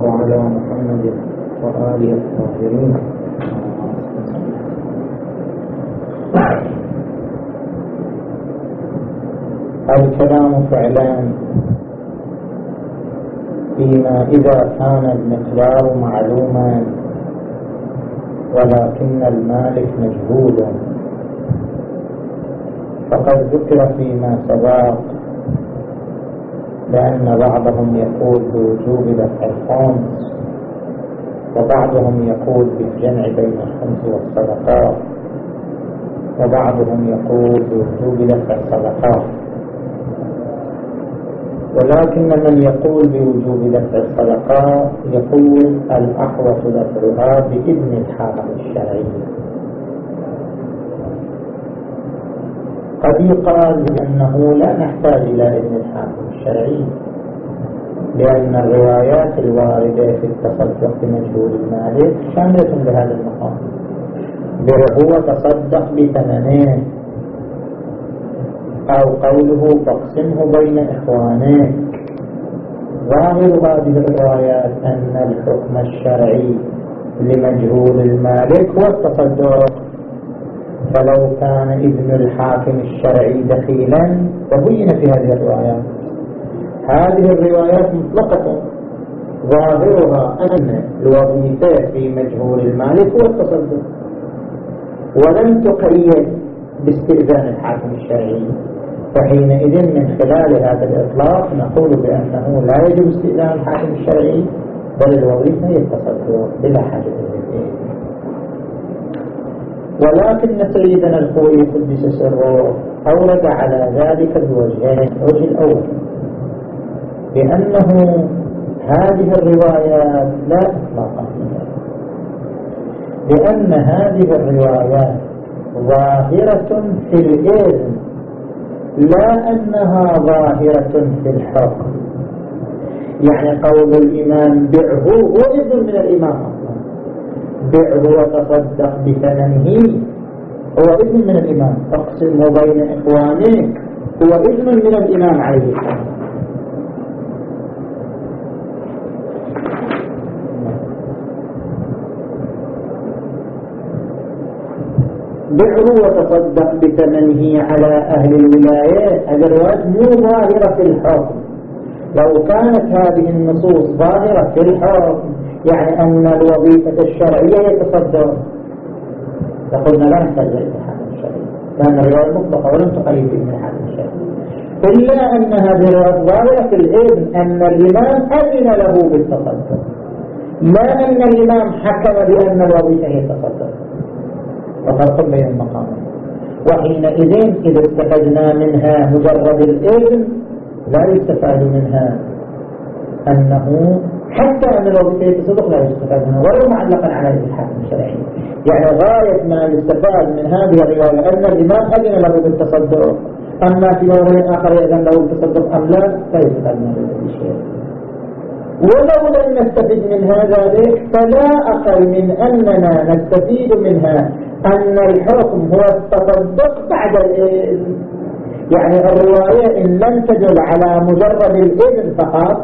وعلى محمد وآله الطاهرين. الكلام فعلا فيما إذا كان المقدار معلوما ولكن المالك مجهولا فقد ذكر فيما سبق لأن بعضهم يقول بوجوب دفع الخمس وبعضهم يقول بالجمع بين الخمس والصدقات وبعضهم يقول بوجوب دفع الصدقات. ولكن من يقول بوجوب دفع الصدقات يقول الأحوط دفعها بإذن الحاكم الشرعي. قد يقال بأنه لا نحتاج إلى إذن الحاكم الشرعي لأن الروايات الواردة في التصدق بمجهول المالك شاملة لهذا المقام. هو تصدق بثمنه أو قوله فاقسمه بين إخوانك ظاهر هذه الروايات أن الحكم الشرعي لمجهول المالك هو التصدق. فلو كان إذن الحاكم الشرعي دخيلا تبين في هذه الروايات هذه الروايات مطلقة. ظاهرها أن الوظيفة في مجهول المالك هو التصدق. ولم تقيد باستئذان الحاكم الشرعي. فحينئذ من خلال هذا الإطلاق نقول بأنه لا يجب استئذان الحاكم الشرعي بل الوظيفة هي التصدق بلا حاجة إليه ولكن سيدنا الخوي قدس سره أورد على ذلك بوجهين. الوجه الأول بأنه هذه الروايات لا إطلاق لأن هذه الروايات ظاهرة في الإذن لا أنها ظاهرة في الحكم يعني قول الإمام بعه هو إذن من الإمام. بعه وتصدق بثمنه هو إذن من الإمام اقسمه بين إخوانك هو إذن من الإمام عليه. السلام بعه وتصدق بثمنه على أهل الولايات الروايات مو ظاهرة في الحكم. لو كانت هذه النصوص ظاهرة في الحكم يعني أن الوظيفة الشرعية يتصدر. فقلنا لا نحتاج إلى الحاكم الشرعي. لأن الرواية مطلقة ولم تقيد من الحاكم الشرعي. إلا أن هذه الرواية ظاهرة في الإذن أن الإمام أذن له بالتصدر. لا أن الإمام حكم بأن الوظيفة هي التصدر. وفرق بين المقامين وحينئذ إذا استفدنا منها مجرد الإذن لا يستفاد منها أنه حتى أن الوظيفة التصدق لا يستفاد منها ولو معلقا على الحاكم الشرعي. يعني غاية ما يستفاد من هذه الرواية أن الإمام أذن له بالتصدق أما في موضوع آخر يأذن له بالتصدق أم لا لا يستفاد من هذا الشيء. ولو لم نستفيد من هذا فلا أقل من أننا نستفيد منها أن الحكم هو التصدق بعد الإذن. يعني الرواية إن لم تدل على مجرد الإذن فقط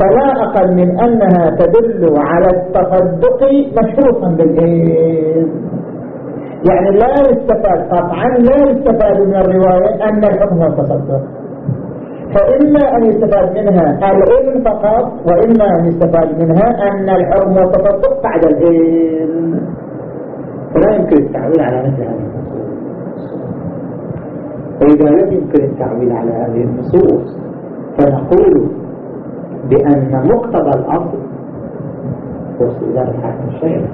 فلا أقل من أنها تدل على التصدق مشروطا بالإذن يعني لا يستفاد قطعا لا يستفاد من الرواية أن الحكم هو التصدق. فإما أن يستفاد منها الإذن فقط وإما أن يستفاد منها أن الحكم هو التصدق بعد الإذن فلا يمكن التعويل على مثل هذه النصوص. وإذا لم يمكن التعويل على هذه النصوص فنقول بأن مقتضى الأصل هو استئذان الحاكم الشيء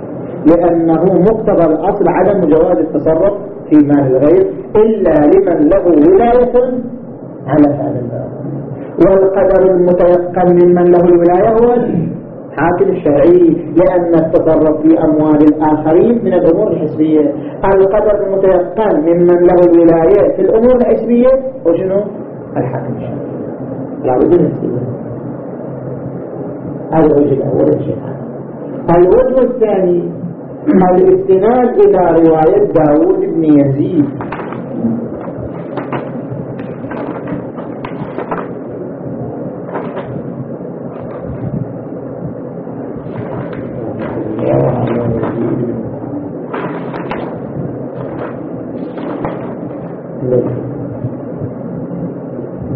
لأنه مقتضى الأصل عدم جواز التصرف في مال الغير إلا لمن له ولاية على هذا الباب. والقدر المتيقن ممن له الولاية هو الحاكم الشرعي لأن التصرف في أموال الآخرين من الأمور الحسبية. القدر المتيقن ممن له الولاية في الأمور الحسبية هو شنو؟ الحاكم الشرعي. لا بد من هذا الوجه الأول الوجه الثاني الاستناد إلى رواية داود بن يزيد.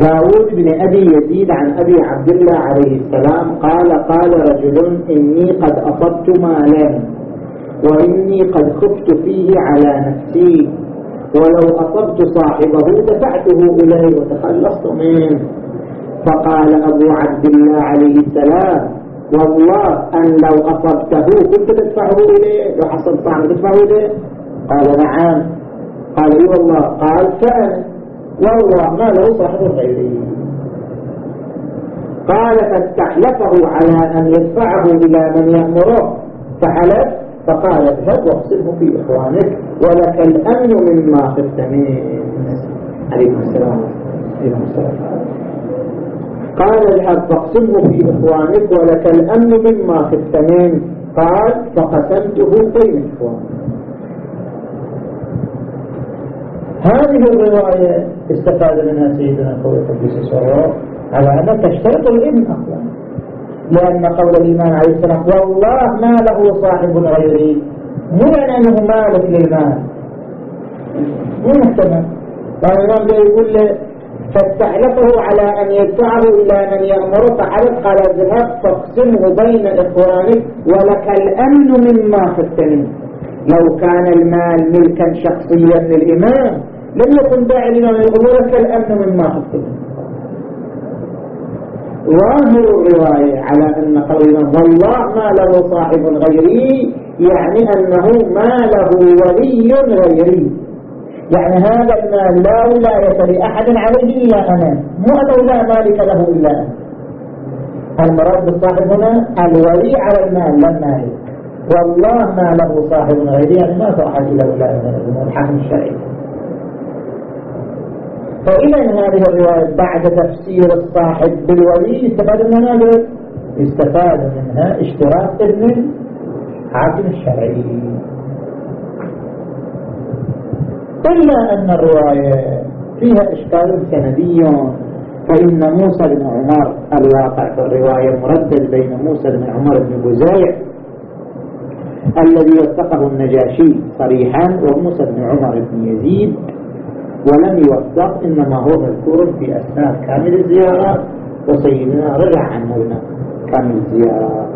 داود بن أبي يزيد عن أبي عبد الله عليه السلام قال قال رجل إني قد أصبت مالا وإني قد خفت فيه على نفسي. ولو أصبت صاحبه دفعته إليه وتخلصت منه. فقال أبو عبد الله عليه السلام والله أن لو أصبته كنت تدفعه إليه لو حصل صاحبه تدفعه إليه؟ قال نعم. قال اي والله قال كان. والله ما له صاحب غيره قال فاستحلفه على أن يدفعه إلى من يأمره. فحلف فقال اذهب واقصده في إخوانك ولك الأمن مما خفت منه. عليكم السلام. عليكم السلام. قال اذهب فاقصده في إخوانك ولك الأمن مما خفت منه. قال فقسمته بين إخوانك. هذه الرواية استفاد منها سيدنا الخوي قديس السرور على أنها تشترط الابن أصلا. لأن قول الإيمان عليه السلام والله ما له صاحب غيري مو يعني أنه مالك للمال. مو محتمل. فالإمام يقول له فاستحلفه على أن يدفعه إلى من يأمره فحلف قال اذهب فاقسمه بين إخوانك ولك الأمن مما خفت منه لو كان المال ملكا شخصيا للإمام لم يكن داعي لنا لك الأمن مما خفت ظاهر الرواية على أن قولنا والله ما له صاحب غيري يعني أنه ما له ولي غيري. يعني هذا المال لا ولاية لأحد عليه إلا أنا. مو أنه لا مالك له إلا أنا. المراد بالصاحب هنا الولي على المال لا المالك. والله ما له صاحب غيري يعني ما صاحب إلا أنا الحكم الشرعي فإذا هذه الرواية بعد تفسير الصاحب بالولي استفاد منها ماذا؟ استفاد منها اشتراك ابن الحاكم الشرعي إلا أن الرواية فيها إشكال سندي فإن موسى بن عمر الواقع في الرواية مردد بين موسى بن عمر بن بزيع الذي وثقه النجاشي صريحا وموسى بن عمر بن يزيد ولم يوثق إنما هو مذكور في أثناء كامل الزيارات وسيدنا رجع عنه كامل الزيارات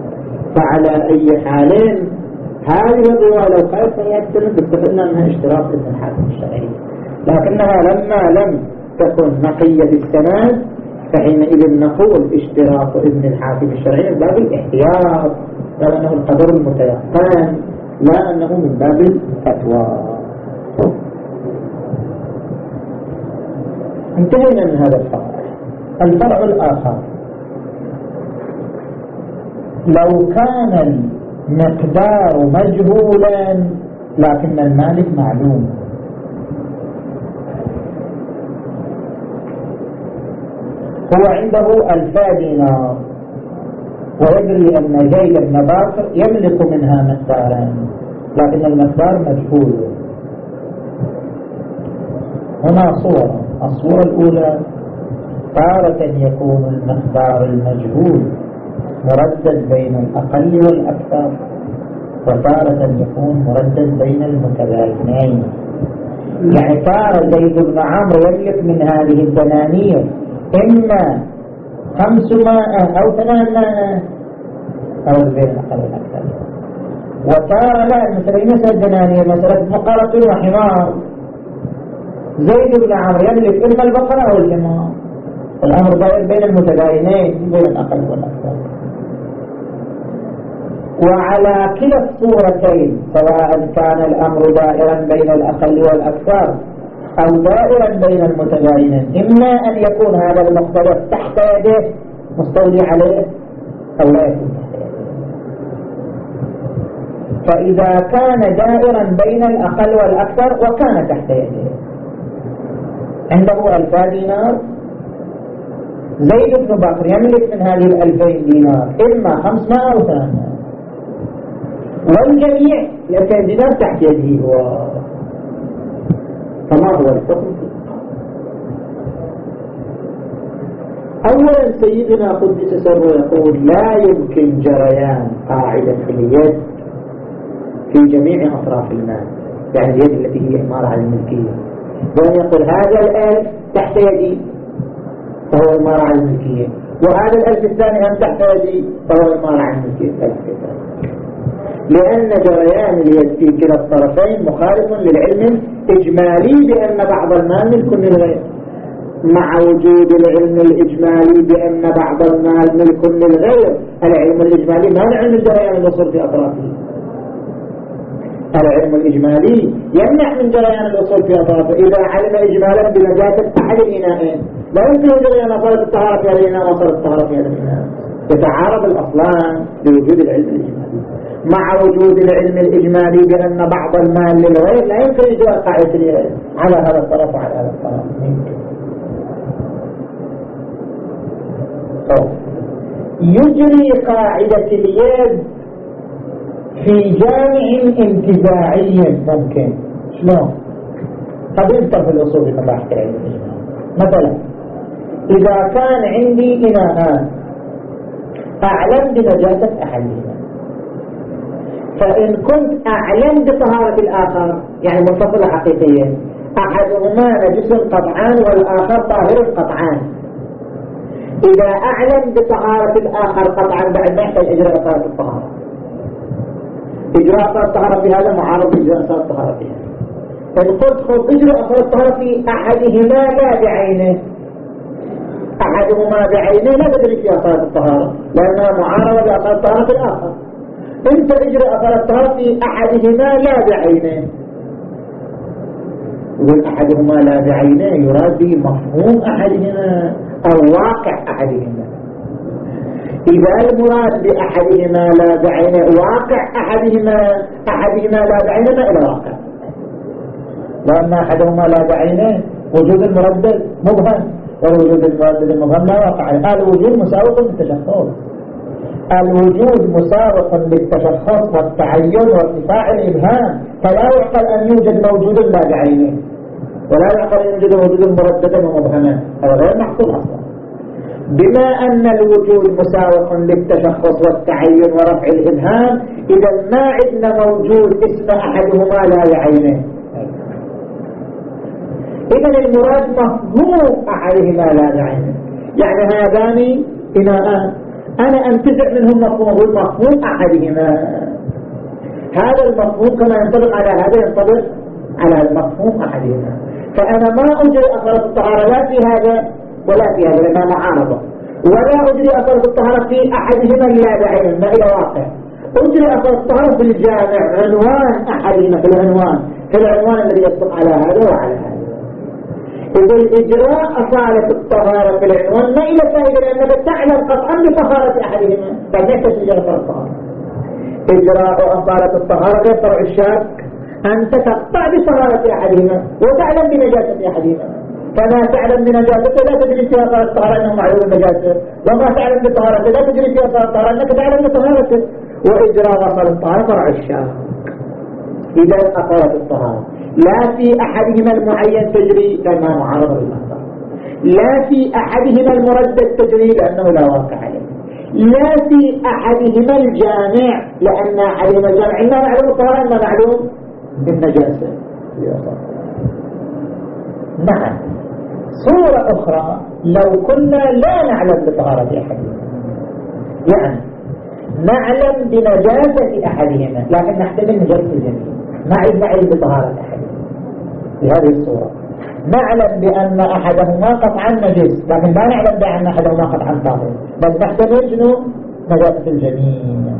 فعلى أي حال هذه الرواية لو كانت سيئة استفدنا منها اشتراك ابن الحاكم الشرعي؟ لكنها لما لم تكن نقية السند فحينئذ نقول اشتراك ابن الحاكم الشرعي من باب الاحتياط لأنه القدر المتيقن لا أنه من باب الفتوى. انتهينا من هذا الفرع. الفرع الآخر. لو كان المقدار مجهولا لكن المالك معلوم. هو عنده ألفا دينار. ويدري أن زيد بن باكر يملك منها مقدارا لكن المقدار مجهول. هنا صور الصورة الأولى تارة يكون المقدار المجهول مردد بين الأقل والأكثر وتارة يكون مردد بين المتباينين يعني تارة زيد بن عمرو يملك من هذه الدنانير. إما خمسمائة أو ثمانمائة أو بين الأقل والأكثر وتارة لا مثل مثل الدنانير مسألة مقارة وحمار. زيد بن عمرو يملك إما البقرة أو الحمار الأمر دائر بين المتداينين بين الأقل والأكثر. وعلى كلا الصورتين سواء كان الأمر دائرا بين الأقل والأكثر أو دائرا بين المتداينين. إما أن يكون هذا المختلف تحت يده مستولي عليه أو لا يكون فإذا كان دائرا بين الأقل والأكثر وكان تحت يده عنده ألفا دينار زيد بن بكر يملك من هذه الألفين دينار إما خمسمائة أو ثمانمائة والجميع الألفين دينار تحت يده هو. فما هو الحكم؟ أولا سيدنا قدس سره يقول لا يمكن جريان قاعدة في اليد في جميع أطراف المال يعني اليد التي هي إمارة على الملكية وأن يقول هذا الآن تحت يدي فهو إمارة على الملكية. وهذا الألف الثاني أن تحتاجي؟ فهو إمارة على الملكية. لأن جريان اليد في كلا الطرفين مخالف للعلم الإجمالي بأن بعض المال ملك للغير مع وجود العلم الإجمالي بأن بعض المال ملك للغير العلم الإجمالي ما علم الجريان الوصول في أطرافه. العلم الإجمالي يمنع من جريان الوصول في أطرافه إذا علم إجمالا بنجاسة أحد الإناءين لا يمكن جريان أصالة الطهارة في هذا الإناء وصل الطهارة في هذا الإناء. يتعارض الأصلان بوجود العلم الإجمالي. مع وجود العلم الإجمالي بأن بعض المال للغير لا يمكن إجراء قاعدة على هذا الطرف وعلى هذا الطرف. يجري قاعدة اليد في جامع انتزاعي ممكن. شلون؟ قد يذكر في الأصول مباحث العلم مثلا إذا كان عندي إناءان أعلم بنجاسة أحدهما فإن كنت أعلم بطهارة الآخر يعني منفصلة حقيقية أحدهما نجس قطعان والآخر طاهر قطعان. إذا أعلم بطهارة الآخر قطعا بعد ما يحتاج إجراء صلاة الطهارة. إجراء صلاة الطهارة في هذا معارض إجراء صلاة الطهارة في هذا. إن قلت خذ إجراء صلاة الطهارة في أحدهما لا بعينه. أحدهما بعينه لا تدري فيها صلاة الطهارة لأنها معارضة بأصلاة الطهارة في الآخر. إنت اجري اثرتها في أحدهما لا بعينه. يقول أحدهما لا بعينه يراد به مفهوم أحدهما أو واقع أحدهما. إذا المراد بأحدهما لا بعينه واقع أحدهما أحدهما لا بعينه إلى واقع لأن أحدهما لا بعينه وجود المردد مبهم والوجود المردد المبهم لا واقع الوجود مساوق بالتشخص الوجود مسابق للتشخص والتعين وارتفاع الإبهام فلا يعقل أن يوجد موجود لا بعينه. ولا يعقل أن يوجد موجود مرددا ومبهما هذا غير محصول أصلا. بما أن الوجود مساوق للتشخص والتعين ورفع الإبهام إذا ما عندنا موجود اسم أحدهما لا بعينه إذا المراد مفهوم أحدهما لا بعينه يعني هذان إناءان أنا أنتزع منهم مفهوم المفهوم أحدهما. هذا المفهوم كما ينطبق على هذا ينطبق على المفهوم أحدهما. فأنا ما أجري أثر الطهارة لا في هذا. ولا في هذا لما معارضة ولا أجري أثر الطهارة في أحدهما إلا بعين ما إلى واقع. أجري أثر الطهارة في الجامع. عنوان أحدهما في العنوان. في العنوان الذي يصدق على هذا وعلى هذا. يقول إجراء أصالة الطهارة في العنوان. ما إلى فائدة لأنك تعلم قطعا بطهارة أحدهما. فليس إجراء الطهارة إجراء أصالة الطهارة غير فرع الشاك. أنت تقطع بطهارة أحدهما وتعلم بنجاسة أحدهما. فما تعلم بنجاسته لا تدري فيها أصالة الطهارة أنه معلوم النجاسة وما تعلم بطهارته لا تدري فيها أصالة الطهارة أنك تعلم بطهارته وإجراء أصالة الطهارة فرع الشاك إذا أصالة الطهارة. لا في أحدهما المعين تجري لأنها معارضة بالمصدر لا في أحدهما المردد تجري لأنه لا واقع عليه. لا في أحدهما الجامع لأن أحدهما الجامع. إما معلوم الطهارة إما معلوم بالنجاسة. نعم صورة أخرى لو كنا لا نعلم بطهارة أحدهما. يعني نعلم بنجاسة أحدهما لكن نحتمل نجاسة الجميع. ما عندنا علم بطهارة أحدهما. في هذه الصورة. نعلم بأن أحدهما قطعا نجس لكن لا نعلم بأن أحدهما قطعا طاهر بل نحتمل شنو؟ نجاسة الجميع.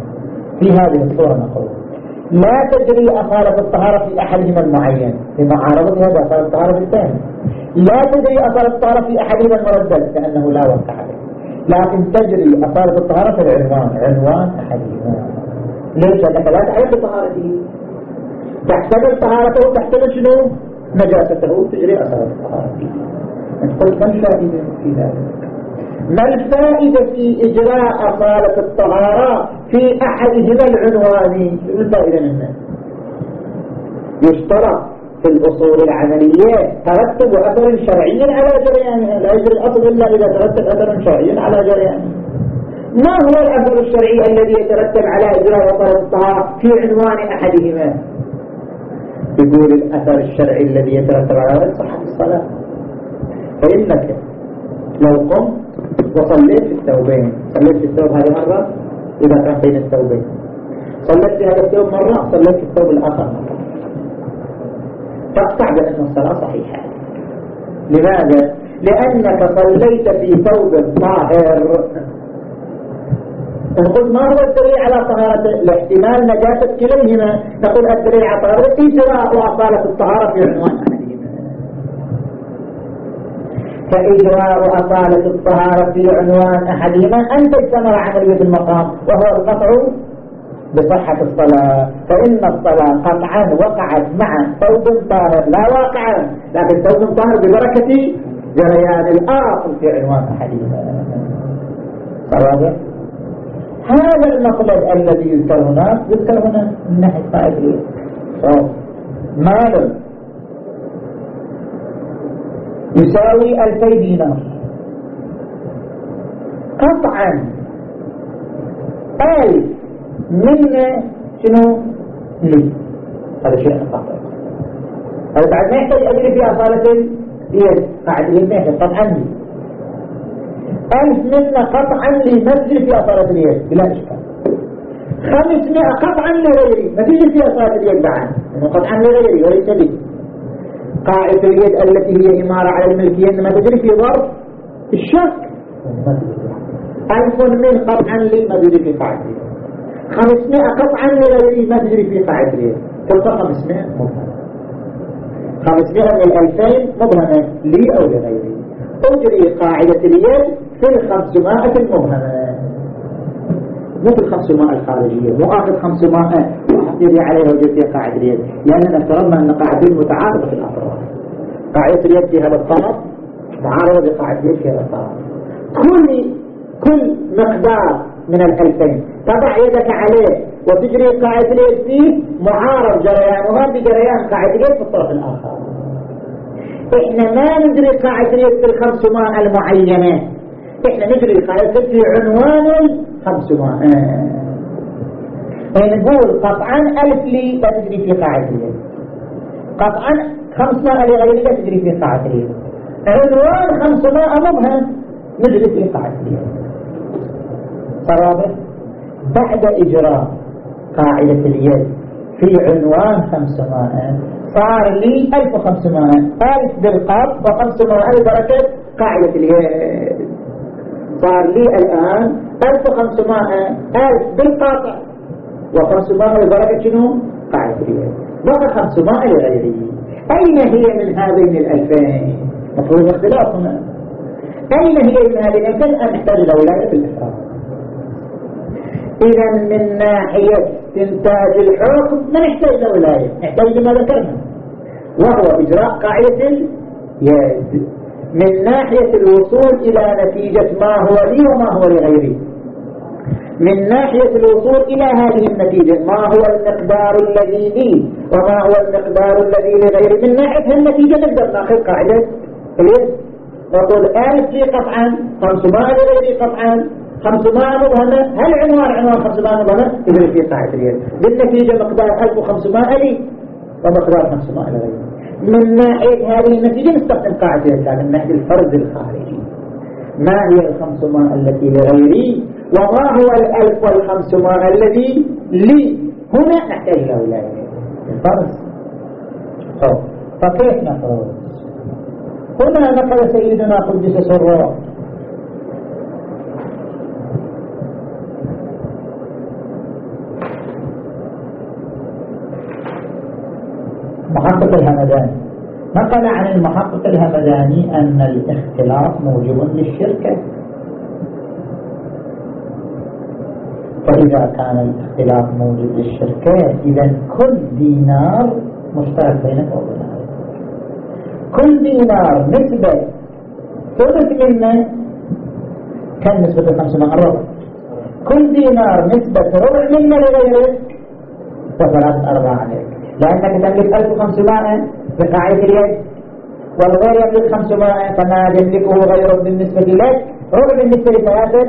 في هذه الصورة نقول لا تجري أصالة الطهارة في أحدهما المعين. معارضة هذا أصالة الطهارة الثاني لا تجري أصالة الطهارة في أحدهما المردد لأنه لا وقع عليه لكن تجري أصالة الطهارة في العنوان عنوان أحدهما ليش؟ لأنك لا تعرف بطهارته تحتمل طهارته تحتمل شنو؟ نجاسته تجري أثر الطهارة. قلت ما الفائدة في ذلك؟ ما الفائدة في إجراء أصالة الطهارة في أحدهما العنواني الفائدة منه. يشترط في الأصول العملية ترتب أثر شرعي على جريانها لا يجري الأصل إلا إذا ترتب أثر شرعي على جريانها ما هو الأثر الشرعي الذي يترتب على إجراء أصالة الطهارة في عنوان أحدهما؟ يقول الأثر الشرعي الذي يترتب على صحة الصلاة. فإنك لو قمت وصليت الثوبين صليت الثوب هذه مرة إذا كان بين الثوبين. صليت في هذا الثوب مرة صليت الثوب الآخر مرة. تقطع بأن الصلاة صحيحة. لماذا؟ لأنك صليت في ثوب طاهر. نقول ما هو الدليل على طهارة؟ الاحتمال نجاسة كليهما نقول الدليل على طهارة إجراء وأصالة الطهارة في عنوان فإجراء أصالة الطهارة في عنوان أحدهما أن تجتمع عملية المقام وهو القطع بصحة الصلاة. فإن الصلاة قطعا وقعت مع ثوب طاهر. لا واقعا. لكن ثوب طاهر ببركة جريان الآخر في عنوان أحدهما واضح؟ هذا المطلب الذي يذكر هناك يذكر هنا من ناحية قائد مال يساوي ألفي دينار. قطعا. ألف. منا شنو؟ لي. هذا شيء قطع هذا بعد ما يحتاج أجري في أصالة اليد. قاعد ما يحتاج قطعا لي. ألف منا قطعا لمسجد في أصالة اليد. بلا إشكال. خمسمائة قطعا لغيري. ما تجي في أصالة اليد بعد. قطعا لغيري. وليس لي. قاعدة اليد التي هي إمارة على الملكية إنما تجري في ظرف الشك. ألف من قطعا لي. ما تجري في قاعدة اليد خمسمائة قطعا لغيري ما تجري في قاعدة تلقى خمسمائة مبهمة خمسمائة من الألفين مبهمة لي أو لغيري. أجري قاعدة اليد في الخمسمائة المبهمة مو في الخمسمائة الخارجية مو آخر خمسمائة وحطيري عليها وجد في قاعدة اليد. لأننا افترضنا أن قاعدة متعارضة في الأطراف قاعدة اليد في هذا الطرف معارضة بقاعدة اليد في هذا الطرف. كل كل مقدار من الألفين تضع يدك عليه وتجري قاعدة اليد فيه معارض جريانها بجريان قاعدة اليد في الطرف الآخر. إحنا ما ندري قاعدة اليد في الخمسمائة المعينة. إحنا نجري قاعدة في عنوان الخمسمائة نقول قطعا ألف لي لا تجري في قاعدة اليد قطعا خمسمائة لغيري لا تجري في قاعدة اليد عنوان خمسمائة مبهم نجري في قاعدة اليد فرابع بعد إجراء قاعدة اليد. في عنوان خمسمائة. صار لي 1500 ألف بالقبض و500 بركة قاعدة اليد. صار لي الآن 1500 ألف بالقاطع و500 بركة شنو؟ قاعدة اليد. بقى 500 لغيري. أين هي من هذين الألفين؟ مفهوم اختلاف هنا. أين هي من هذين الألفين؟ أن نحتاج إلى ولاية الإحرام إذا من ناحية استنتاج الحكم ما نحتاج إلى ولاية نحتاج لما ذكرنا. وهو إجراء قاعدة اليد. من ناحية الوصول إلى نتيجة ما هو لي وما هو لغيري. من ناحية الوصول إلى هذه النتيجة ما هو المقدار الذي لي وما هو المقدار الذي لغيري؟ من ناحية النتيجة نقدر نأخذ قاعدة اليد. نقول ألف لي قطعا خمسمائة لغيري قطعا؟ خمسمائة مبهمة؟ هل عنوان عنوان خمسمائة مبهمة؟ إذا في اليد. بالنتيجة مقدار 1500 لي؟ ومقدار 500 لغيري. من ناحية هذه النتيجة نستخدم قاعدة من ناحية الفرد الخارجي. ما هي الخمسمائة التي لغيري؟ وما هو الألف والخمسمائة الذي لي؟ هنا نحتاج إلى ولاية الفرد. فكيف نفرض هنا نقل سيدنا قدس سره. محقق الهمداني. نقل عن المحقق الهمداني أن الاختلاط موجب للشركة فإذا كان الاختلاط موجب للشركة إذا كل دينار مشترك بينك وبين كل دينار نسبة ثلث منه كم نسبة الخمسة الربع؟ كل دينار نسبة ربع منه لغيرك فثلاث أرباع عليك. لأنك تملك 1500 بقاعدة اليد والغير يملك 500 فما يملكه غيره بالنسبة لك ربع بالنسبة لثلاثة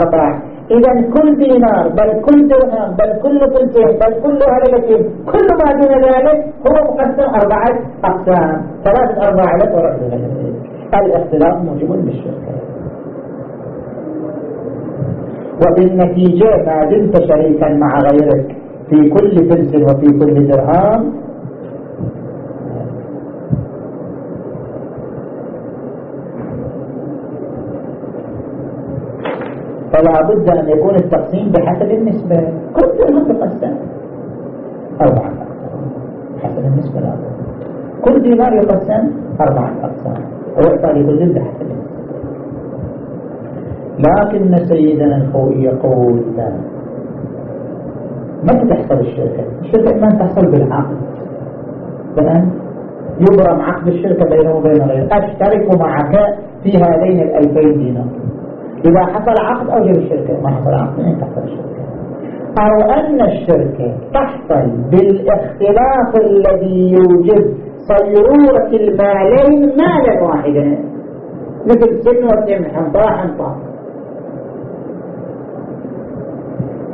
أرباع إذا كل دينار بل كل درهم بل كل ثلثين بل كل هللتين كل ما دون ذلك هو مقسم أربعة أقسام. ثلاثة أرباع لك. وربع الاختلاف موجب للشركة وبالنتيجة ما دمت شريكا مع غيرك. في كل فلس وفي كل درهام فلا بد أن يكون التقسيم بحسب النسبة. كل درهم تقسم أربعة حسب النسبة الأول كل دينار يقسم أربعة أقسام. ويعطى لكل بحسب النسبة. لكن سيدنا الخوي يقول لا متى تحصل الشركة. الشركة ما تحصل بالعقد. لأن يبرم عقد الشركة بينه وبين غيره أشترك معك في هذين الألفين دينار. إذا حصل عقد أوجب الشركة. ما حصل عقد من تحصل الشركة. أو أن الشركة تحصل بالاختلاف الذي يوجد صيرورة المالين مالا واحدا. مثل سن وسن حنطاء حنطاء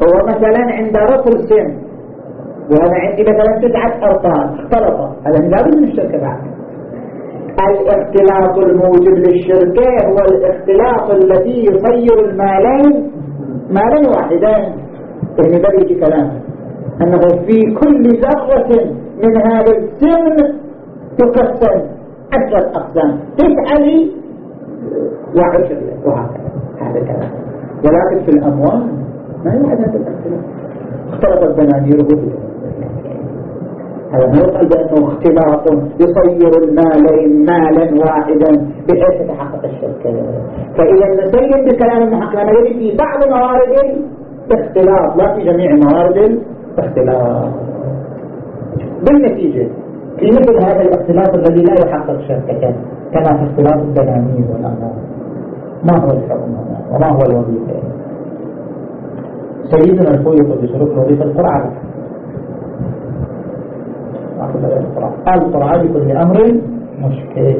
هو مثلا عند رطل سن. وأنا عندي مثلا تسعة أرطال اختلطت هذا لابد من الشركة بعد. الاختلاط الموجب للشركة هو الاختلاط الذي يصير المالين مالا واحدين. يعني بل يجي كلام أنه في كل ذرة من هذا السن تقسم عشرة أقسام. تسعة لي وعشر وهكذا. هذا كلام ولكن في الأموال ما يوجد اختلطت بناديره هذا ما يقال بأنه اختلاط يصير المالين مالا واحدا بحيث تتحقق الشركة فإذا نسلم بكلام المحقق نجد في بعض موارد الاختلاط لا في جميع موارد الاختلاط بالنتيجة في مثل هذا الاختلاط الذي لا يحقق شركة كما في اختلاط الدنانير والأموال ما هو الحكم وما هو الوظيفة؟ سيدنا الخوي قد يشرف الوظيفة القرعة. القرعة. لكل أمر مشكل.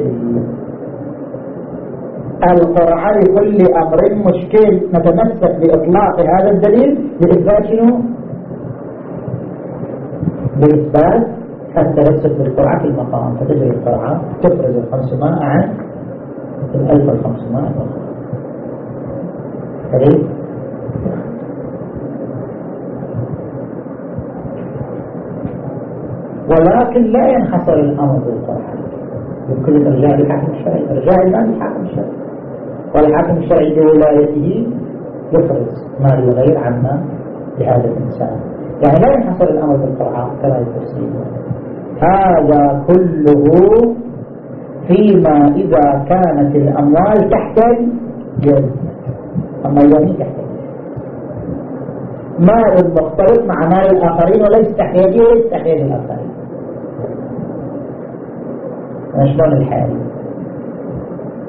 القرعة لكل أمر مشكل. نتمسك بإطلاق هذا الدليل لإثبات شنو؟ لإثبات التمسك بالقرعة في المقام. فتجري القرعة تفرز الخمسمائة عن الألف الخمسمائة كذلك ولكن لا ينحصر الأمر بالقرآن. يمكن الإرجاع للحاكم الشرعي. إرجاع الآن للحاكم الشرعي. والحاكم الشرعي بولايته يفرز ما للغير عما لهذا الإنسان. يعني لا ينحصر الأمر بالقرآن كما يفسر. هذا كله فيما إذا كانت الأموال تحتاج الجد أما اليمين تحتاج. مال مختلط مع مال الآخرين وليس تحياجي وليس تحياجي الآخرين. شلون الحال.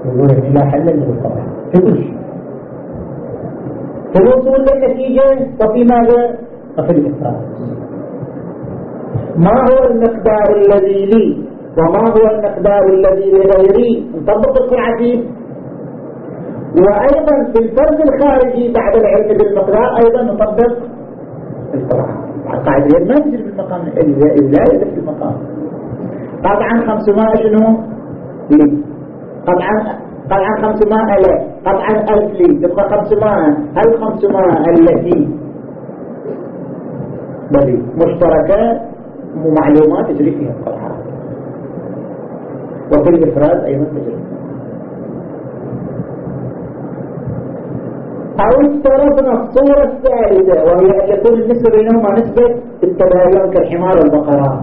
يقول لا حل إلا شيء في الوصول للنتيجة وفي ماذا؟ وفي الإفراد. ما هو المقدار الذي لي؟ وما هو المقدار الذي لغيري؟ نطبق القرعتين وأيضا في الفرد الخارجي بعد العلم بالمقدار أيضا نطبق القرعة القاعدة ما تجري بالمقام الزائد في المقام طبعا 500 شنو؟ لي. طبعا طبعا 500 لا. طبعا 1000 لي. تبقى 500 هل 500 التي. بلي. مشتركات ومعلومات تجري فيها القرعة وفي الإفراد أيضا تجري. أو افترضنا الصورة الثالثة وهي أن يكون النسبة بينهما نسبة التباين كالحمار والبقرات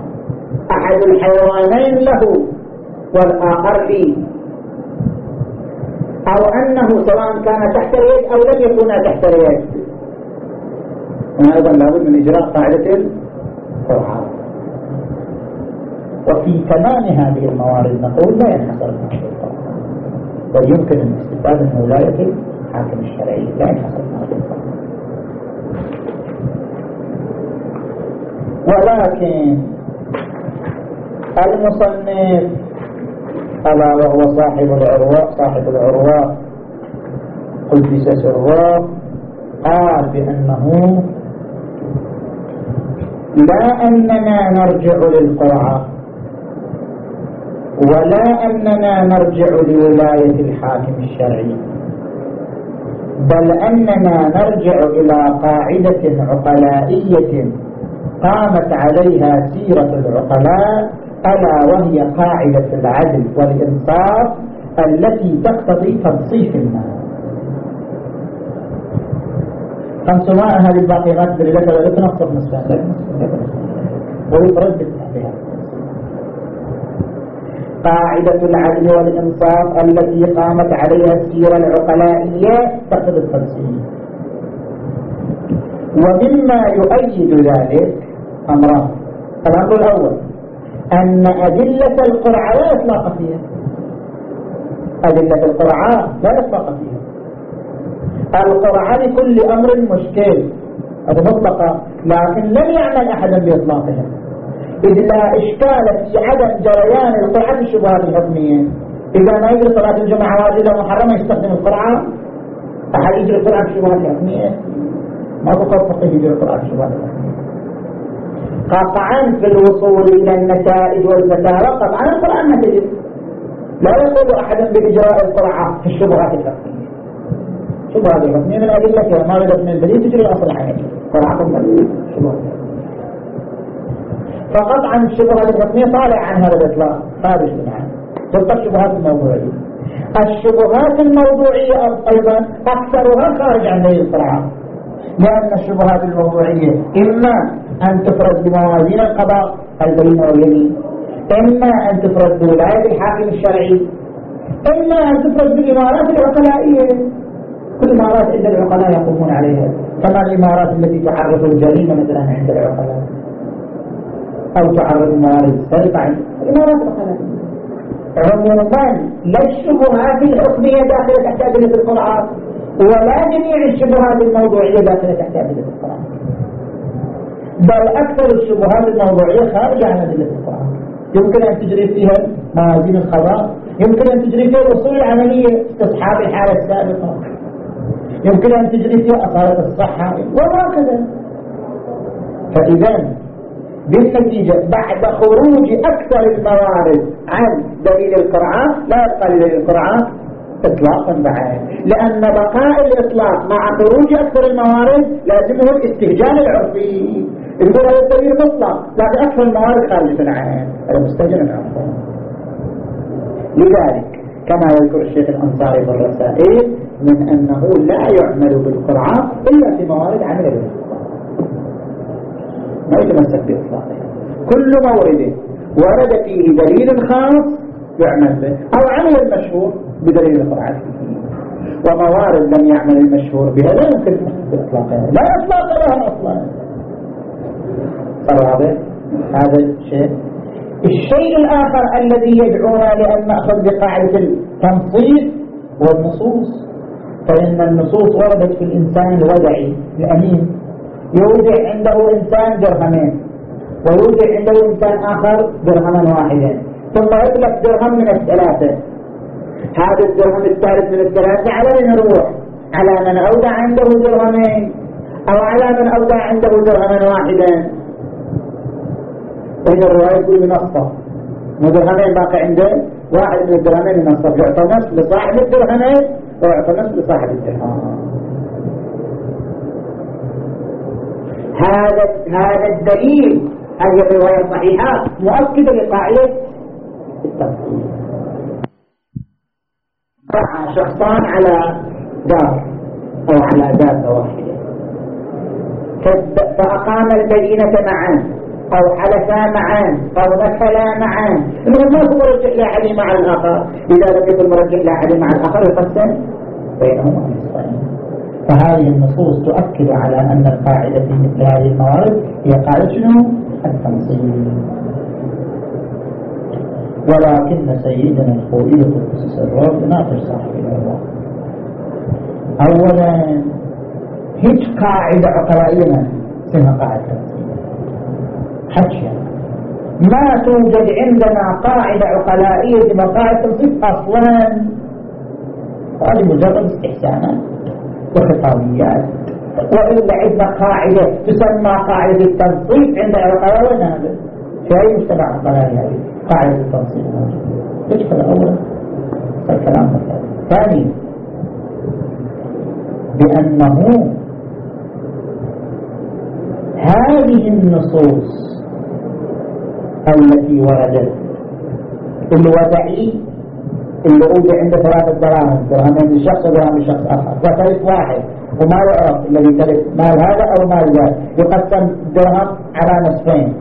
أحد الحيوانين له والآخر لي أو أنه سواء كان تحت اليد أو لم يكون تحت اليد. أيضا لابد من إجراء قاعدة القرعة وفي تمام هذه الموارد نقول لا ينحصر بل يمكن الاستفادة من ولاية الحاكم الشرعي. لا ينحصر ولكن المصنف ألا وهو صاحب العروة صاحب العروة. قدس سره قال بأنه لا أننا نرجع للقرعة ولا أننا نرجع لولاية الحاكم الشرعي بل أننا نرجع إلى قاعدة عقلائية قامت عليها سيرة العقلاء ألا وهي قاعدة العدل والإنصاف التي تقتضي تنصيف الناس. خمس ماء هذه الباقيات بالذات لا نصفها ويفرد بالتحبيها قاعدة العدل والإنصاف التي قامت عليها السيرة العقلائية تقتضي التنصيف ومما يؤيد ذلك أمران. الأمر الأول أن أدلة القرعة لا إطلاق فيها أدلة القرعة لا إطلاق فيها القرعة لكل أمر مشكل هذا مطلقة لكن لم يعمل أحدا بإطلاقها. إذ لا إشكال في عدم جريان القرعة الشبهات الحكمية. إذا ما يجري صلاة الجمعة واجبة محرمة يستخدم القرعة؟ أحد يجري القرعة الشبهات الحكمية؟ ما فقط فقه يجري القرعة الشبهات الحكمية. قطعا في الوصول إلى النتائج والفتاوى قطعا القرآن ما تجري لا يقول أحد بإجراء القرعة في الشبهات الحكمية شبهات الحكمية من أدلتها ما ردت من الدليل تجري الأصل عنه قرعة شبهات فقطعا الشبهات الحكمية طالع عن هذا الإطلاق. خارج منها تبقى الشبهات الموضوعية. الشبهات الموضوعية أيضا أكثرها خارج عن دليل القرعة. لأن الشبهات الموضوعية إما أن تفرد بموازين القضاء البين واليمين إما أن تفرد بولاية الحاكم الشرعي. إما أن تفرد بالإمارات العقلائية. كل الإمارات عند العقلاء يقومون عليها. كما الإمارات التي تعرض الجريمة مثلا عند العقلاء؟ أو تعرض الموارد السرقة الإمارات العقلائية. عموما لا الشبهات الحكمية داخلة تحت أدلة القرآن ولا جميع الشبهات الموضوعية داخلة تحت أدلة القرآن. بل أكثر الشبهات الموضوعية خارجة عن أدلة القرآن. يمكن أن تجري فيها موازين القضاء. يمكن أن تجري فيها الأصول العملية استصحاب الحالة السابقة. يمكن أن تجري فيها أصالة الصحة. وهكذا. فإذا بالنتيجة بعد خروج أكثر الموارد عن دليل القرآن لا يبقى لدليل القرآن إطلاقا بعد. لأن بقاء الإطلاق مع خروج أكثر الموارد لازمه الاستهجان العرفي يقول هذا الدليل مطلق لكن أكثر الموارد خارجة العين. هذا مستهجن العرفي لذلك كما يذكر الشيخ الأنصاري في الرسائل من أنه لا يعمل بالقرآن إلا في موارد عمل بالقرآن ما يتمسك بإطلاقه. كل مورد ورد فيه دليل خاص يعمل به أو عمل المشهور بدليل القرآن. وموارد لم يعمل المشهور بها. لا يمكن إطلاقها لا إطلاق لها أصلا. صار هذا الشيء الشيء الآخر الذي يدعونا لأن نأخذ بقاعدة التنصيص والنصوص فإن النصوص وردت في الإنسان الودعي الأمين. يوجع عنده إنسان درهمين ويوجع عنده إنسان آخر درهما واحدا. ثم يطلق درهم من الثلاثة. هذا الدرهم الثالث من الثلاثة على من يروح على من أودع عنده درهمين. أو على من أودع عنده درهما واحدا. وإن الرواية تقول منصف من درهمين باقي عنده واحد من الدرهمين منصف يعطى نصف لصاحب الدرهمين ويعطى نصف لصاحب الدرهم. هذا هذا الدليل. هذه الرواية الصحيحة مؤكدة لقاعدة التفصيل. شخصان على دار أو على ذات واحدة. فأقام المدينة معا أو حلفا معا أو مثلا معا. إنه ما هو مرجع لأحد مع الآخر. إذا لم يكن مرجع لأحد مع الآخر يقسم بينهما فهذه النصوص تؤكد على أن القاعدة في مثل هذه الموارد هي قاعدة شنو؟ التنصيب ولكن سيدنا الخوئي قدس سره يناقش صاحب العلم أولا هيك قاعدة عقلائية اسمها قاعدة حكي ما توجد عندنا قاعدة عقلائية اسمها قاعدة تنصيب أصلا. هذه مجرد استحسانات وخطابيات. وإلا عندنا قاعدة تسمى قاعدة التنصيب عند العقلاء في أي مجتمع عقلائي هذه. قاعدة التنصيب يدخل أولا الكلام ثاني بأنه هذه النصوص التي وردت الوضعي اللي أوجع عنده ثلاثة دراهم درهمين لشخص ودرهم لشخص آخر. فتلف واحد. وما يعرف الذي تلف مال هذا أو مال ذاك. يقسم درهم على نصفين.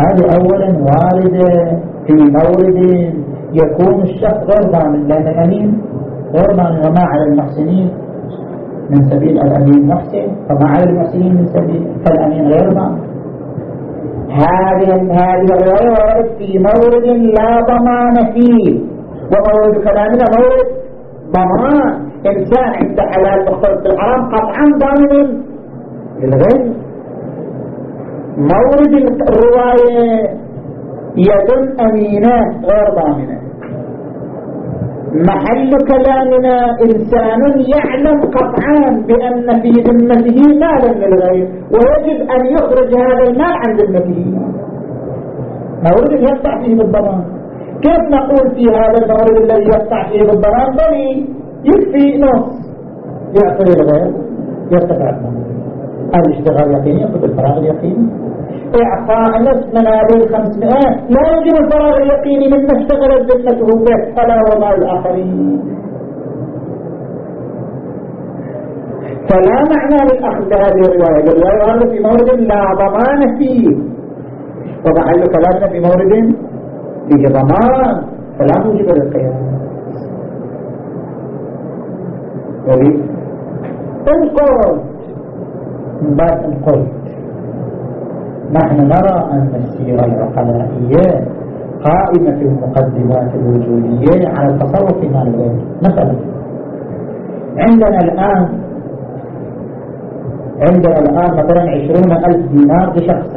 هذه أولا واردة في مورد يكون الشخص غير ضامن لأن الأمين غير وما على المحسنين من سبيل الأمين محسن فما على المحسنين من سبيل فالأمين غير هذه هذه الرواية في مورد لا ضمان فيه ومورد كلامنا مورد ضمان. إنسان عند حلال مختلف الحرام قطعا ضامن للغير. مورد الرواية يد أمينة غير ضامنة. محل كلامنا إنسان يعلم قطعا بأن في ذمته مالا للغير ويجب أن يخرج هذا المال عن ذمته. مورد يقطع فيه بالضمان. كيف نقول في هذا المورد الذي يقطع فيه بالضمان؟ بني يكفي نص. يعطي الغير يرتفع الاشتغال يقيني يأخذ الفراغ اليقيني إعطاء منابر 500 لا يجب الفراغ اليقيني مما اشتغلت ذمته به فلا وضع الآخرين. فلا معنى للأخذ بهذه الرواية. الرواية هذا في مورد لا ضمان فيه. ومحل كلامنا في مورد فيه ضمان فلا موجب للقيام. ولي إن بعد إن قلت. نحن نرى أن السيرة العقلائية قائمة في المقدمات الوجودية على التصرف في مال مثلا عندنا الآن عندنا الآن مثلا عشرون ألف دينار لشخص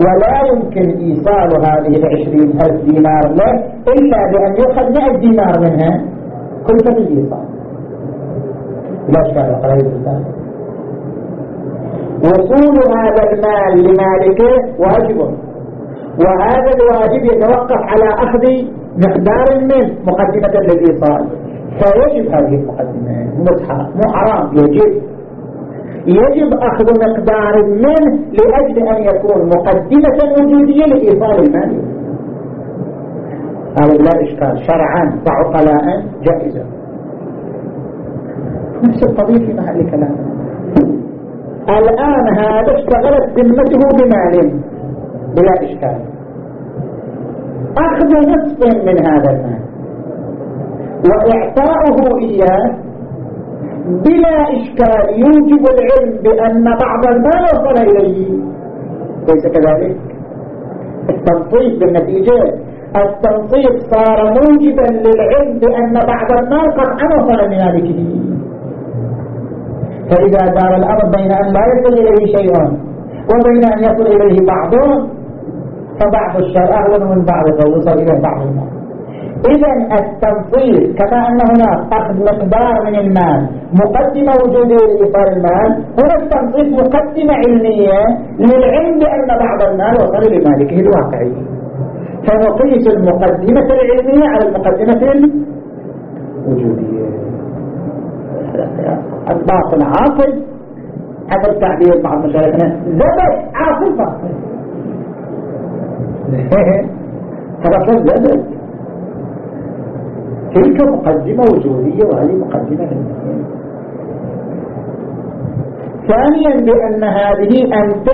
ولا يمكن إيصال هذه العشرين ألف دينار له إلا بأن يؤخذ مئة دينار منها كلفة الإيصال لا إشكال القرآن وصول هذا المال لمالكه واجب. وهذا الواجب يتوقف على أخذ مقدار من مقدمة للإيصال فيجب هذه المقدمة. متحة مو حرام يجب. يجب أخذ مقدار منه لأجل أن يكون مقدمة وجودية لإيصال المال. هذا لا إشكال. شرعا وعقلاء جائزة نفس القضية في محل كلامنا الآن هذا اشتغلت ذمته بمال بلا إشكال. أخذ نصف من هذا المال. وإعطاؤه إياه بلا إشكال. يوجب العلم بأن بعض المال وصل إليه. ليس كذلك؟ التنصيب بالنتيجة التنصيب صار موجبا للعلم بأن بعض المال قد وصل من مالكه فإذا دار الأمر بين أن لا يصل إليه شيء وبين أن يصل إليه بعض فبعض الشر أغلب من بعض فوصل إلى بعض المال إذا التنصير كما أن هناك أخذ مقدار من المال مقدمة وجوده لإيصال المال هنا التنصير مقدمة علمية للعلم بأن بعض المال وصل لمالكه الواقعي. فنقيس المقدمة العلمية على المقدمة الوجودية. الباطل عاصل حسب تعبير بعض مشايخنا زبد عاصل باطل هذا كان زبد. تلك مقدمة وجودية وهذه مقدمة علمية ثانيا بأن هذه أنت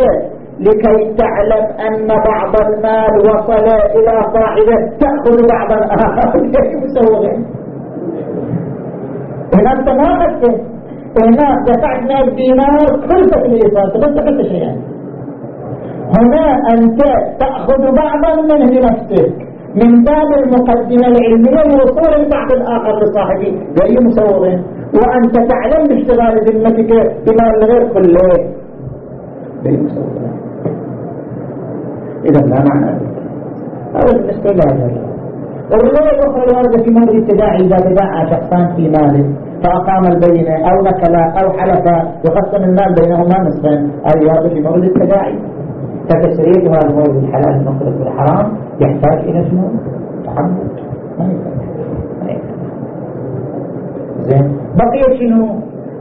لكي تعلم أن بعض المال وصل إلى صاحبه. تأخذ بعض الآخر كيف يسوي. هنا أنت ما أخذته هناك دفعت 100 دينار خلفة الإيصال تبقى دفعت شيئا. هنا أنت تأخذ بعضا منه لنفسك من باب المقدمة العلمية لوصول البعض الآخر لصاحبه. بأي مصور وأنت تعلم باشتغال ذمتك بما الغير كله. بأي مصور إذا لا معنى. هذا بالنسبة لهذا الرواية الأخرى الواردة في مورد التداعي إذا تداعى شخصان في مال فأقام البينة أو نكلا أو حلفا وقسم المال بينهما نصفا. هذه واردة في مورد التداعي هذا المورد الحلال المخلط بالحرام يحتاج إلى شنو؟ تعمد ما زين. بقي شنو؟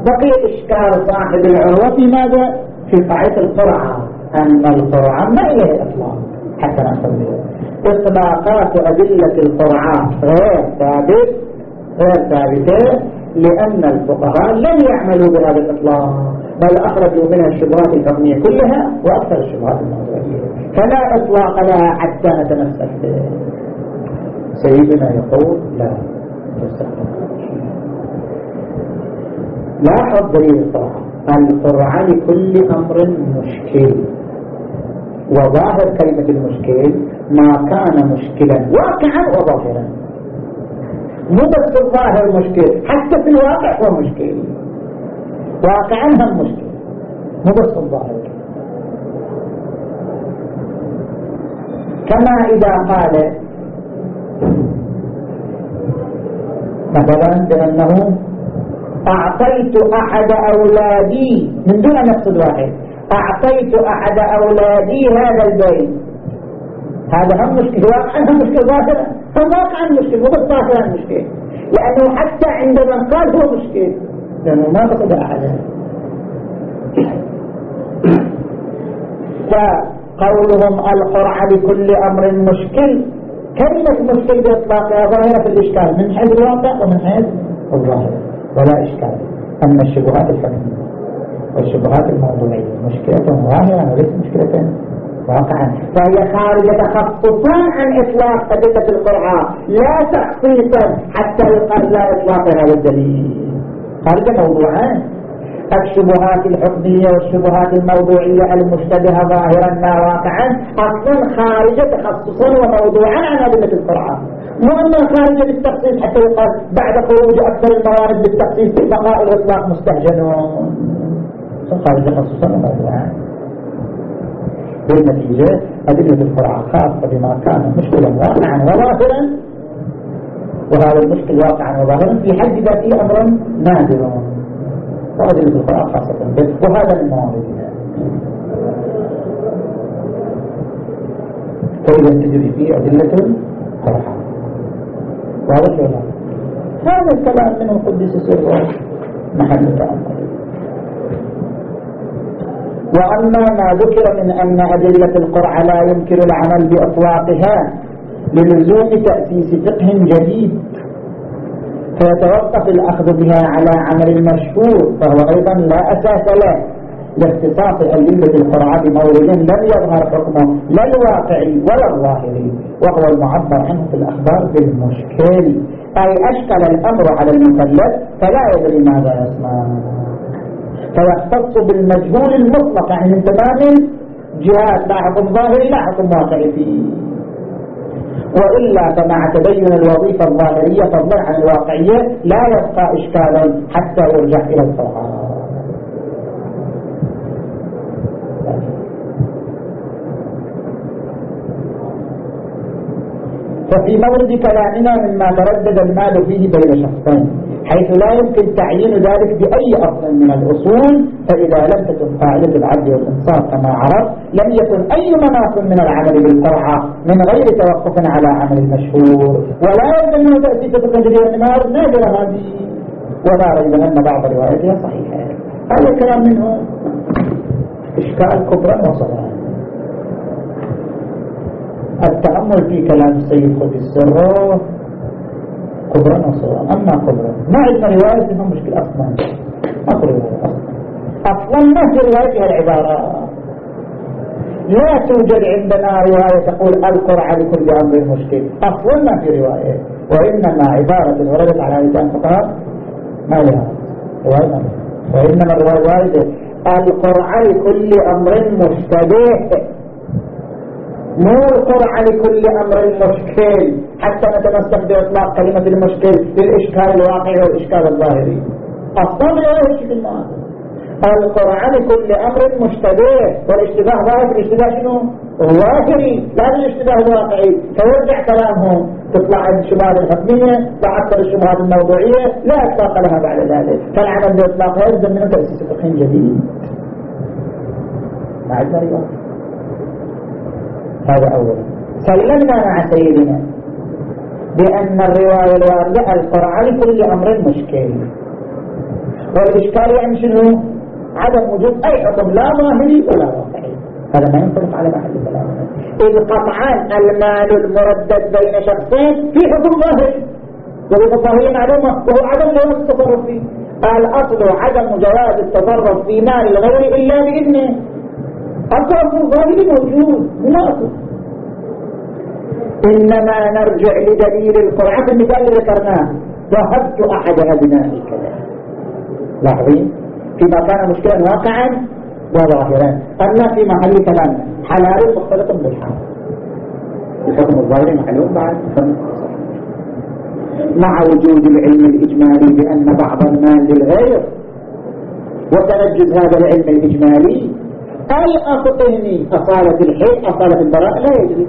بقي إشكال صاحب العروة. في ماذا؟ في قاعدة القرعة. أن القرعة ما هي الإطلاق حتى نقول إطلاقات أدلة القرعة غير ثابت غير ثابتة لأن الفقهاء لم يعملوا بهذا الإطلاق بل أخرجوا منها الشبهات الحكمية كلها وأكثر الشبهات الموضوعية فلا إطلاق لها حتى نتمسك به سيدنا يقول لا لاحظ دليل الصراحة القرعة لكل أمر مشكل. وظاهر كلمة المشكل ما كان مشكلا واقعا وظاهرا. مو بس في الظاهر مشكل حتى في الواقع هو مشكل. واقعا هم مشكل مو بس في الظاهر. كما إذا قال مثلا بأنه أعطيت أحد أولادي من دون أن أقصد واحد أعطيت أحد أولادي هذا البيت. هذا هم مشكلة واقعا هم مشكلة ظاهرة. هم واقعا مشكلة مو بس ظاهرا مشكلة. لأنه حتى عند من قال هو مشكلة. لأنه ما قصد أحدا فقولهم القرعة لكل أمر مشكل. كلمة مشكل بإطلاقها ظاهرة في الإشكال. من حيث الواقع ومن حيث الظاهر. ولا إشكال. أما الشبهات الفنية. والشبهات الموضوعية مشكلة ظاهرة وليس مشكلة واقعا. فهي خارجة تخصصا عن إطلاق أدلة القرآن لا تخصيصا حتى يقال لا إطلاق هذا الدليل. خارجة موضوعا. الشبهات الحكمية والشبهات الموضوعية المشتبهة ظاهرا لا واقعا أصلا خارجة تخصصا وموضوعا عن أدلة القرآن. مو أنه خارج بالتخصيص حتى يقال بعد خروج أكثر الموارد بالتخصيص بقاء الإطلاق مستهجنون. خارج خصوصا موضوعا بالنتيجة أدلة القرآن خاصة بما كان مشكلا واقعا وظاهرا وهذا المشكل واقعا وظاهرا في حد ذاته أمر نادر وأدلة القرآن خاصة به وهذا من مواردها فإذا تجري فيه أدلة القرآن. واضح ولا؟ هذا الكلام منه قدس سره محل تأمل وأما ما ذكر من أن أدلة القرع لا يمكن العمل بأطلاقها للزوم تأسيس فقه جديد فيتوقف الأخذ بها على عمل المشهور فهو أيضا لا أساس له لاختصاص أدلة القرعة بمورد لم يظهر حكمه لا الواقعي ولا الظاهري وهو المعبر عنه في الأخبار بالمشكل. أي أشكل الأمر على المكلف فلا يدري ماذا يسمع فيختص بالمجهول المطلق يعني من تمام لا حكم ظاهري لا حكم واقعي فيه وإلا فمع تبين الوظيفة الظاهرية فضلا عن الواقعية لا يبقى إشكالا حتى يرجع إلى القرآن. ففي مورد كلامنا مما تردد المال فيه بين شخصين. حيث لا يمكن تعيين ذلك بأي أصل من الأصول فإذا لم تكن قاعدة العدل والإنصاف كما عرف لم يكن أي مناط من العمل بالقرعة من غير توقف على عمل المشهور ولا يلزم منه تأسيس تقدير النار نادرة هذه؟ ولا ريب أن بعض رواياتها صحيحة. هذا الكلام منه إشكال كبرى وصغرى التأمل في كلام السيد خذ السر كبرى وصغرى أما كبرى ما عندنا رواية إنه مشكلة أصلا. ما رواية أصلا أصلا ما في رواية فيها العبارة. لا توجد عندنا رواية تقول القرعة لكل أمر مشكل. أصلا ما في رواية. وإنما عبارة وردت على لسان فقط ما لها. رواية وإنما الرواية واردة. القرعة لكل أمر مشتبه. مو القرعة لكل أمر مشكل. حتى نتمسك بإطلاق كلمة المشكل للإشكال الواقعي والإشكال الظاهري. لا يشكل المعنى القرعة لكل أمر مشتبه. والاشتباه ظاهر الاشتباه شنو؟ ظاهري. لا الاشتباه الواقعي. فيرجع كلامهم. تطلع الشبهات الحكمية تعطل الشبهات الموضوعية. لا إطلاق لها بعد ذلك. فالعمل بإطلاقها يلزم منه تأسيس فقه جديد. عندنا رواية هذا أولا سلمنا مع سيدنا بأن الرواية الواردة القرآن كل أمر مشكل. والإشكال يعني شنو؟ عدم وجود أي حكم لا ظاهري ولا واقعي. هذا ما ينطبق على محل الكلام إذ قطعا المال المردد بين شخصين في حكم ظاهري وهو الظاهرية معلومة وهو عدم جواز التصرف فيه. الأصل عدم جواز التصرف في مال الغير إلا بإذنه. أصل الظاهري موجود مناسب إنما نرجع لدليل القرآن المثال اللي ذكرناه. وهبت أحد أبنائي كذا. لاحظين؟ فيما كان مشكلا واقعا وظاهرا. أما في محل كلام حلال مختلط بالحرام. الحكم الظاهري معلوم بعد. مع وجود العلم الإجمالي بأن بعض المال للغير وتنجز هذا العلم الإجمالي الأفقهني أصالة الحي أصالة البراء لا يجري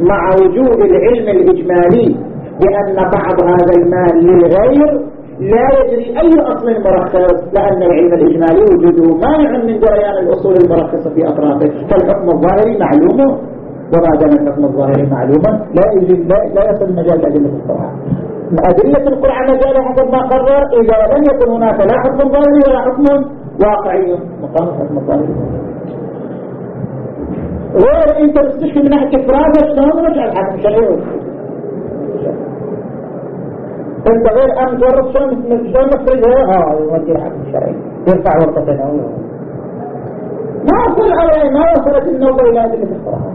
مع وجود العلم الإجمالي بأن بعض هذا المال للغير لا يجري أي أصل مرخص لأن العلم الإجمالي وجوده مانع من جريان الأصول المرخصة في أطرافه. فالحكم الظاهري معلوم وما دام الحكم الظاهري معلوما لا يجب لا, لا يصل مجال أدلة القرآن. أدلة القرآن مجال حسب ما قرر إذا لم يكن هناك لا حكم ظاهري ولا حكم واقعي. مقام الحكم الظاهري. غير إنت بتستشفي من ناحيه افرادك شلون رجع الحكم شلون أنت غير أمن جرب شلون شلون تخرجها آه يودي الحكم الشرعي يرفع ورقة أو ما وصل عليه ما وصلت النوبه إلى ادله الصراحه